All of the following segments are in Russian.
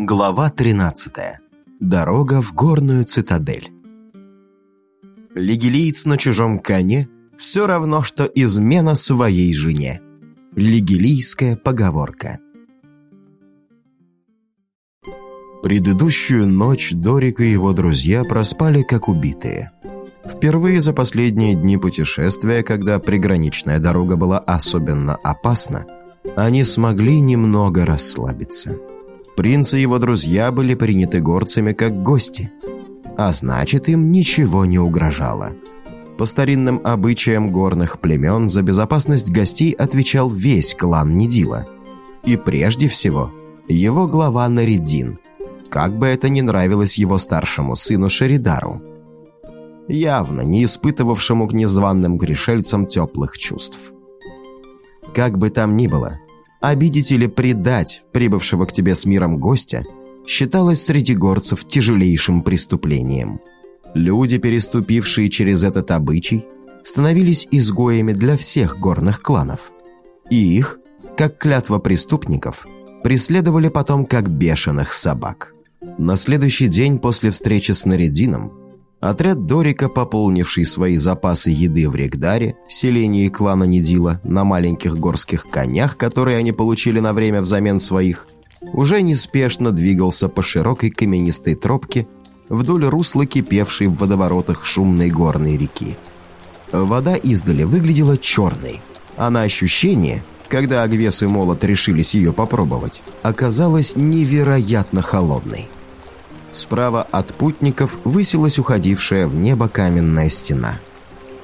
Глава 13. Дорога в горную цитадель. Лигилиец на чужом коне все равно, что измена своей жене. Лигилийская поговорка. Предыдущую ночь Дорик и его друзья проспали как убитые. Впервые за последние дни путешествия, когда приграничная дорога была особенно опасна, они смогли немного расслабиться. Принц и его друзья были приняты горцами как гости, а значит, им ничего не угрожало. По старинным обычаям горных племен за безопасность гостей отвечал весь клан Нидила. И прежде всего, его глава Наридин, как бы это ни нравилось его старшему сыну Шеридару, явно не испытывавшему к незваным грешельцам теплых чувств. Как бы там ни было, Обидеть или предать прибывшего к тебе с миром гостя считалось среди горцев тяжелейшим преступлением. Люди, переступившие через этот обычай, становились изгоями для всех горных кланов. И их, как клятва преступников, преследовали потом как бешеных собак. На следующий день после встречи с Наридином Отряд Дорика, пополнивший свои запасы еды в Регдаре, селении клана Нидила, на маленьких горских конях, которые они получили на время взамен своих, уже неспешно двигался по широкой каменистой тропке вдоль русла кипевшей в водоворотах шумной горной реки. Вода издали выглядела черной, а на ощущение, когда Агвес и Молот решились ее попробовать, оказалась невероятно холодной. Справа от путников высилась уходившая в небо каменная стена.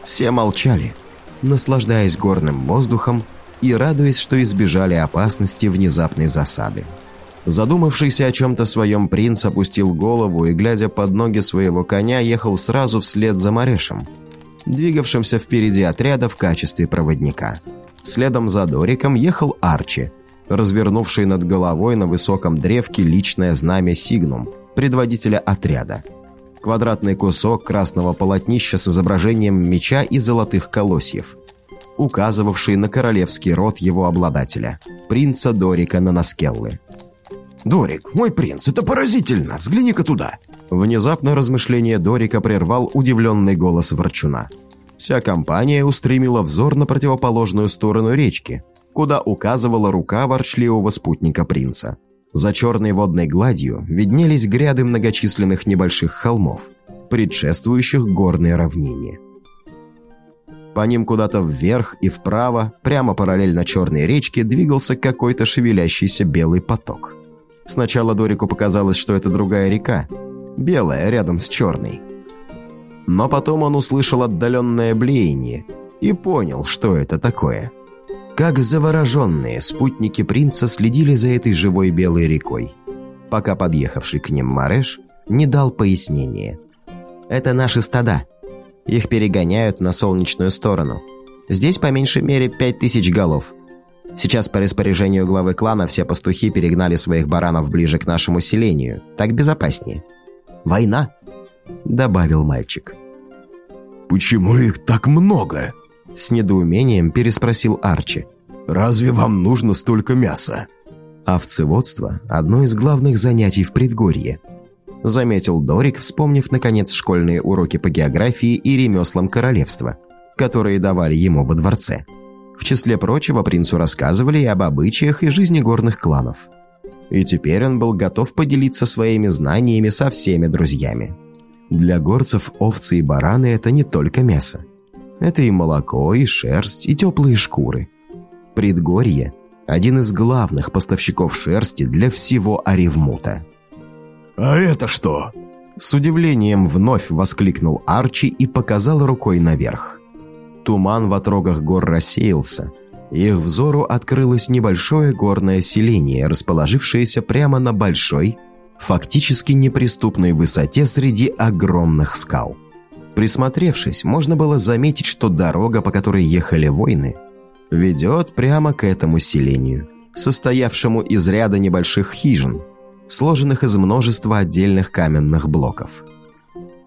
Все молчали, наслаждаясь горным воздухом и радуясь, что избежали опасности внезапной засады. Задумавшийся о чем-то своем принц опустил голову и, глядя под ноги своего коня, ехал сразу вслед за Марешем, двигавшимся впереди отряда в качестве проводника. Следом за Дориком ехал Арчи, развернувший над головой на высоком древке личное знамя Сигнум – предводителя отряда. Квадратный кусок красного полотнища с изображением меча и золотых колосьев, указывавший на королевский род его обладателя, принца Дорика Нанаскеллы. «Дорик, мой принц, это поразительно! Взгляни-ка туда!» Внезапно размышление Дорика прервал удивленный голос Ворчуна. Вся компания устремила взор на противоположную сторону речки, куда указывала рука ворчливого спутника принца. За черной водной гладью виднелись гряды многочисленных небольших холмов, предшествующих горной равнине. По ним куда-то вверх и вправо, прямо параллельно черной речке, двигался какой-то шевелящийся белый поток. Сначала Дорику показалось, что это другая река, белая, рядом с черной. Но потом он услышал отдаленное блеяние и понял, что это такое – как завороженные, спутники принца следили за этой живой белой рекой, пока подъехавший к ним Мареш не дал пояснения. «Это наши стада. Их перегоняют на солнечную сторону. Здесь по меньшей мере пять тысяч голов. Сейчас по распоряжению главы клана все пастухи перегнали своих баранов ближе к нашему селению. Так безопаснее». «Война?» – добавил мальчик. «Почему их так много?» С недоумением переспросил Арчи. «Разве вам нужно столько мяса?» «Овцеводство – одно из главных занятий в предгорье», – заметил Дорик, вспомнив, наконец, школьные уроки по географии и ремеслам королевства, которые давали ему во дворце. В числе прочего, принцу рассказывали и об обычаях и жизни горных кланов. И теперь он был готов поделиться своими знаниями со всеми друзьями. Для горцев овцы и бараны – это не только мясо. Это и молоко, и шерсть, и теплые шкуры. Предгорье – один из главных поставщиков шерсти для всего Оревмута. «А это что?» С удивлением вновь воскликнул Арчи и показал рукой наверх. Туман в отрогах гор рассеялся. Их взору открылось небольшое горное селение, расположившееся прямо на большой, фактически неприступной высоте среди огромных скал. Присмотревшись, можно было заметить, что дорога, по которой ехали воины, ведет прямо к этому селению, состоявшему из ряда небольших хижин, сложенных из множества отдельных каменных блоков.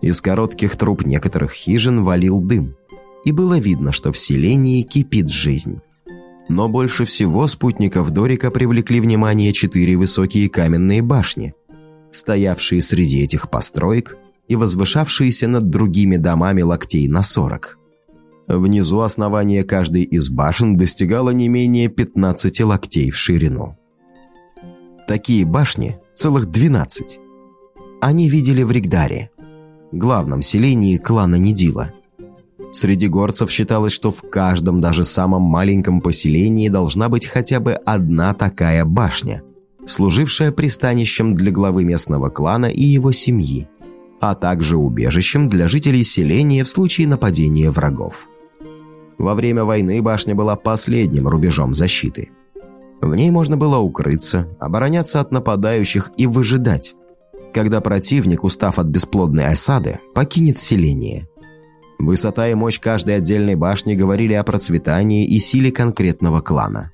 Из коротких труб некоторых хижин валил дым, и было видно, что в селении кипит жизнь. Но больше всего спутников Дорика привлекли внимание четыре высокие каменные башни – стоявшие среди этих построек и возвышавшиеся над другими домами локтей на сорок. Внизу основание каждой из башен достигало не менее 15 локтей в ширину. Такие башни, целых 12, они видели в Ригдаре, главном селении клана Нидила. Среди горцев считалось, что в каждом, даже самом маленьком поселении должна быть хотя бы одна такая башня, служившая пристанищем для главы местного клана и его семьи, а также убежищем для жителей селения в случае нападения врагов. Во время войны башня была последним рубежом защиты. В ней можно было укрыться, обороняться от нападающих и выжидать, когда противник, устав от бесплодной осады, покинет селение. Высота и мощь каждой отдельной башни говорили о процветании и силе конкретного клана.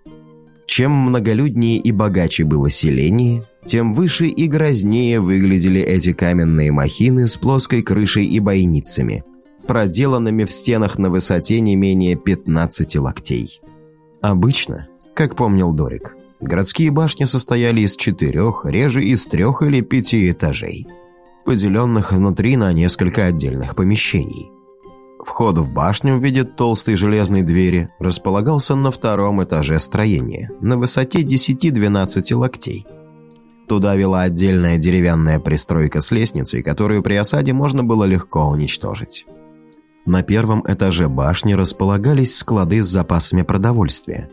Чем многолюднее и богаче было селение, тем выше и грознее выглядели эти каменные махины с плоской крышей и бойницами, проделанными в стенах на высоте не менее 15 локтей. Обычно, как помнил Дорик, городские башни состояли из четырех, реже из трех или пяти этажей, поделенных внутри на несколько отдельных помещений. Вход в башню в виде толстой железной двери располагался на втором этаже строения, на высоте 10-12 локтей. Туда вела отдельная деревянная пристройка с лестницей, которую при осаде можно было легко уничтожить. На первом этаже башни располагались склады с запасами продовольствия,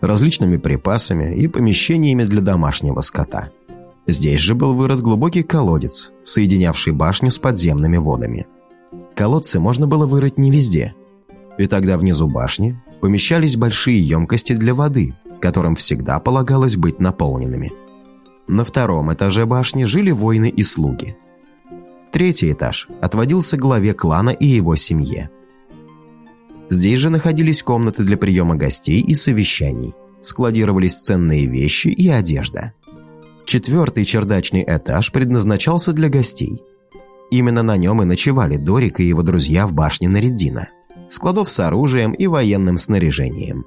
различными припасами и помещениями для домашнего скота. Здесь же был вырыт глубокий колодец, соединявший башню с подземными водами. Колодцы можно было вырыть не везде, и тогда внизу башни помещались большие емкости для воды, которым всегда полагалось быть наполненными. На втором этаже башни жили воины и слуги – Третий этаж отводился главе клана и его семье. Здесь же находились комнаты для приема гостей и совещаний, складировались ценные вещи и одежда. Четвертый чердачный этаж предназначался для гостей. Именно на нем и ночевали Дорик и его друзья в башне Наридина, складов с оружием и военным снаряжением.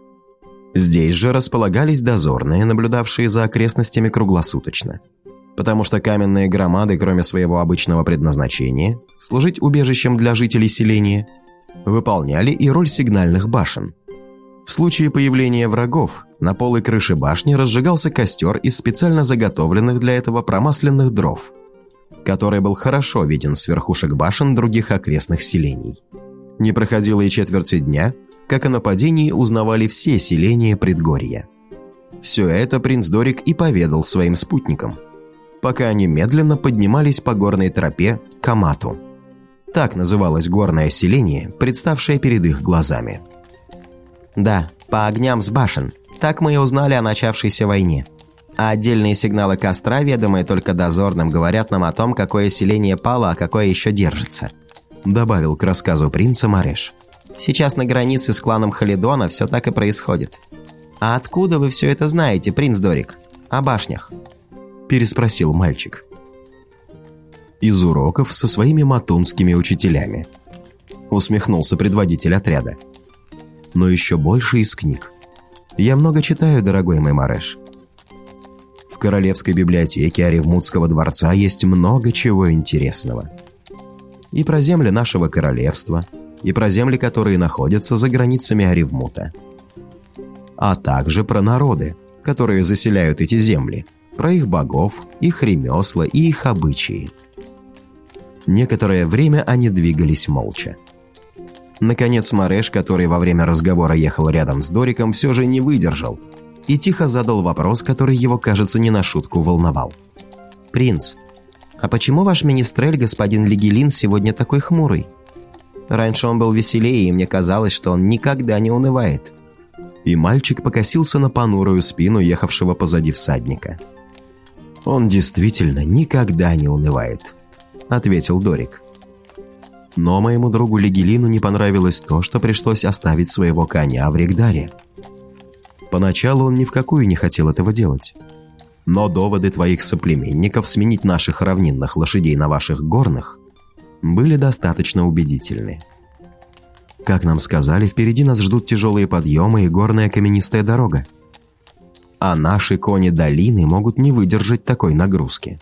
Здесь же располагались дозорные, наблюдавшие за окрестностями круглосуточно – потому что каменные громады, кроме своего обычного предназначения, служить убежищем для жителей селения, выполняли и роль сигнальных башен. В случае появления врагов на полой крыши башни разжигался костер из специально заготовленных для этого промасленных дров, который был хорошо виден с верхушек башен других окрестных селений. Не проходило и четверти дня, как о нападении узнавали все селения предгорья. Все это принц Дорик и поведал своим спутникам – пока они медленно поднимались по горной тропе к Амату. Так называлось горное селение, представшее перед их глазами. «Да, по огням с башен. Так мы и узнали о начавшейся войне. А отдельные сигналы костра, ведомые только дозорным, говорят нам о том, какое селение пало, а какое еще держится», добавил к рассказу принца Мареш. «Сейчас на границе с кланом Халидона все так и происходит. А откуда вы все это знаете, принц Дорик? О башнях?» – переспросил мальчик. «Из уроков со своими матунскими учителями», – усмехнулся предводитель отряда. «Но еще больше из книг. Я много читаю, дорогой мой Мареш. Королевской библиотеке Оревмутского дворца есть много чего интересного. И про земли нашего королевства, и про земли, которые находятся за границами Оревмута. А также про народы, которые заселяют эти земли – про их богов, их ремесла и их обычаи. Некоторое время они двигались молча. Наконец Мареш, который во время разговора ехал рядом с Дориком, все же не выдержал и тихо задал вопрос, который его, кажется, не на шутку волновал. «Принц, а почему ваш министрель, господин Лигелин, сегодня такой хмурый? Раньше он был веселее, и мне казалось, что он никогда не унывает». И мальчик покосился на понурую спину ехавшего позади всадника – «Он действительно никогда не унывает», — ответил Дорик. Но моему другу Легелину не понравилось то, что пришлось оставить своего коня в Ригдаре. Поначалу он ни в какую не хотел этого делать. Но доводы твоих соплеменников сменить наших равнинных лошадей на ваших горных были достаточно убедительны. Как нам сказали, впереди нас ждут тяжелые подъемы и горная каменистая дорога а наши кони долины могут не выдержать такой нагрузки.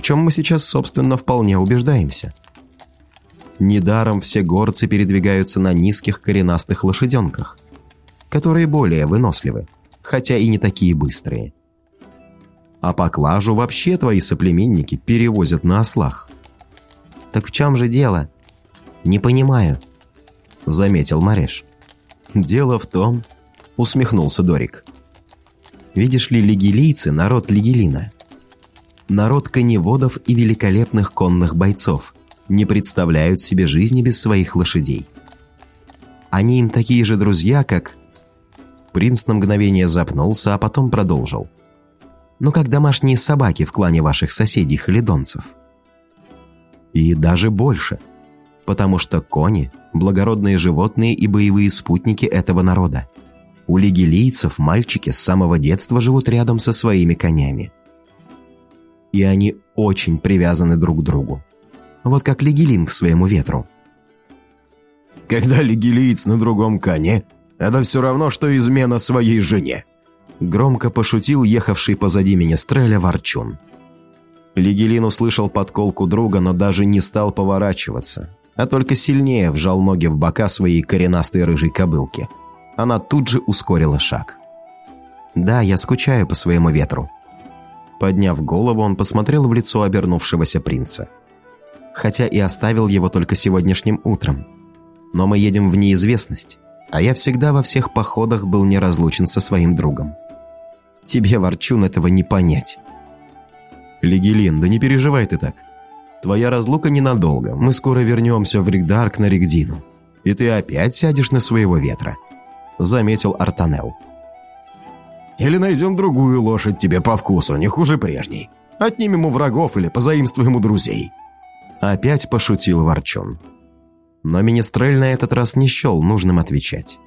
чем мы сейчас, собственно, вполне убеждаемся. Недаром все горцы передвигаются на низких коренастых лошаденках, которые более выносливы, хотя и не такие быстрые. А поклажу вообще твои соплеменники перевозят на ослах. «Так в чем же дело?» «Не понимаю», — заметил Мареш. «Дело в том», — усмехнулся Дорик. «Видишь ли, лигилийцы — народ Лигелина. Народ коневодов и великолепных конных бойцов не представляют себе жизни без своих лошадей. Они им такие же друзья, как...» Принц на мгновение запнулся, а потом продолжил. «Ну, как домашние собаки в клане ваших соседей халидонцев». И даже больше. Потому что кони – благородные животные и боевые спутники этого народа. У лигилийцев мальчики с самого детства живут рядом со своими конями. И они очень привязаны друг к другу. Вот как лигилин к своему ветру. «Когда лигилиец на другом коне, это все равно, что измена своей жене», громко пошутил ехавший позади меня Стреля Ворчун. Лигелин услышал подколку друга, но даже не стал поворачиваться, а только сильнее вжал ноги в бока своей коренастой рыжей кобылки. Она тут же ускорила шаг. «Да, я скучаю по своему ветру». Подняв голову, он посмотрел в лицо обернувшегося принца. Хотя и оставил его только сегодняшним утром. Но мы едем в неизвестность, а я всегда во всех походах был неразлучен со своим другом. Тебе, Ворчун, этого не понять. «Лигелин, да не переживай ты так. Твоя разлука ненадолго. Мы скоро вернемся в Ригдарк на Ригдину. И ты опять сядешь на своего ветра», — заметил Артанел. «Или найдем другую лошадь тебе по вкусу, не хуже прежней. Отнимем у врагов или позаимствуем у друзей». Опять пошутил Ворчун. Но Министрель на этот раз не счел нужным отвечать.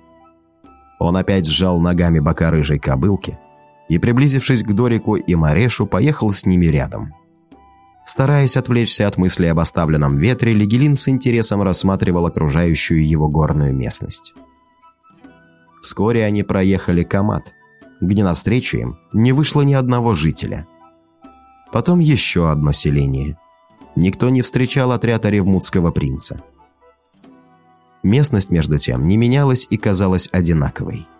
Он опять сжал ногами бока рыжей кобылки, и, приблизившись к Дорику и Марешу, поехал с ними рядом. Стараясь отвлечься от мыслей об оставленном ветре, Легелин с интересом рассматривал окружающую его горную местность. Вскоре они проехали Камат, где навстречу им не вышло ни одного жителя. Потом еще одно селение. Никто не встречал отряд Оревмутского принца. Местность, между тем, не менялась и казалась одинаковой –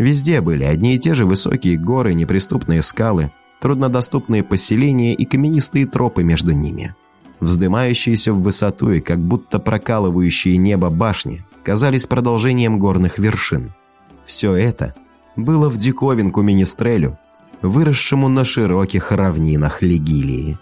Везде были одни и те же высокие горы, неприступные скалы, труднодоступные поселения и каменистые тропы между ними. Вздымающиеся в высоту и как будто прокалывающие небо башни казались продолжением горных вершин. Все это было в диковинку Министрелю, выросшему на широких равнинах Легилии.